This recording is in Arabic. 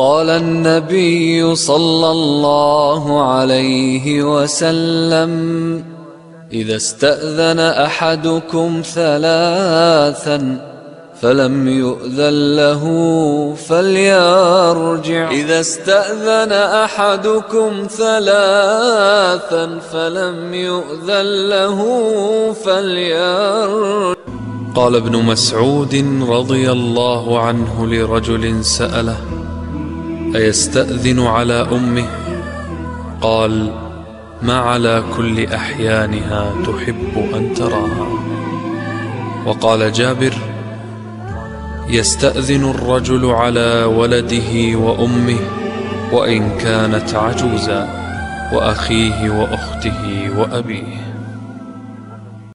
قال النبي صلى الله عليه وسلم إذا استأذن أحدكم ثلاثا فلم يؤذن له فليرجع. إذا استأذن أحدكم ثلاثا فلم يؤذن له فليرجع. قال ابن مسعود رضي الله عنه لرجل سأله أيستأذن على أمه؟ قال ما على كل أحيانها تحب أن تراها. وقال جابر يستأذن الرجل على ولده وأمه وإن كانت عجوزا وأخيه وأخته وأبيه.